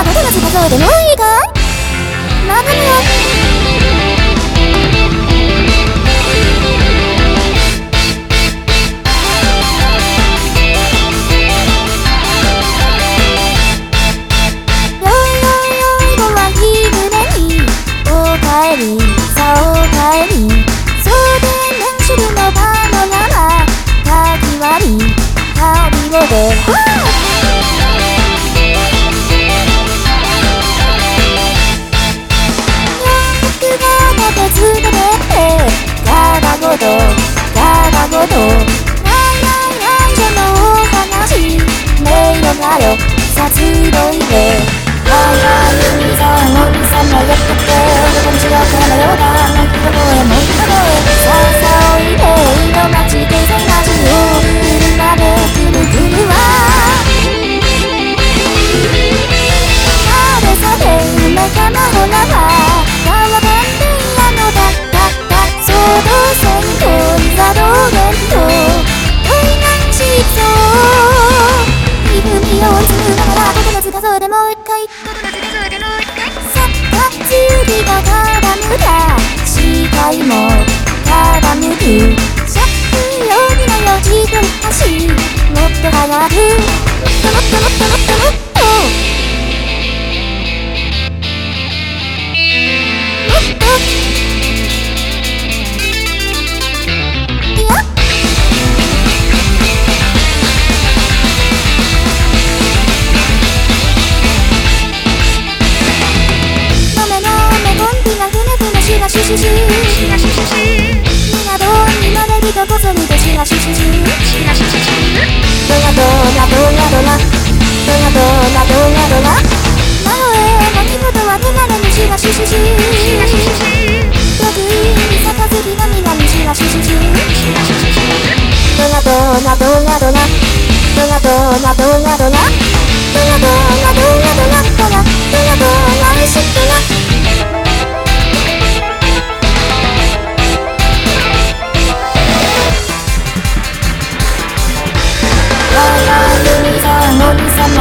が僕の自でもいが広いでハイハイユのさんがやってて俺も違うからなようだ泣き声もいい声歌視界もただむく食用にのよ時間走とごぞにでしなししししなししし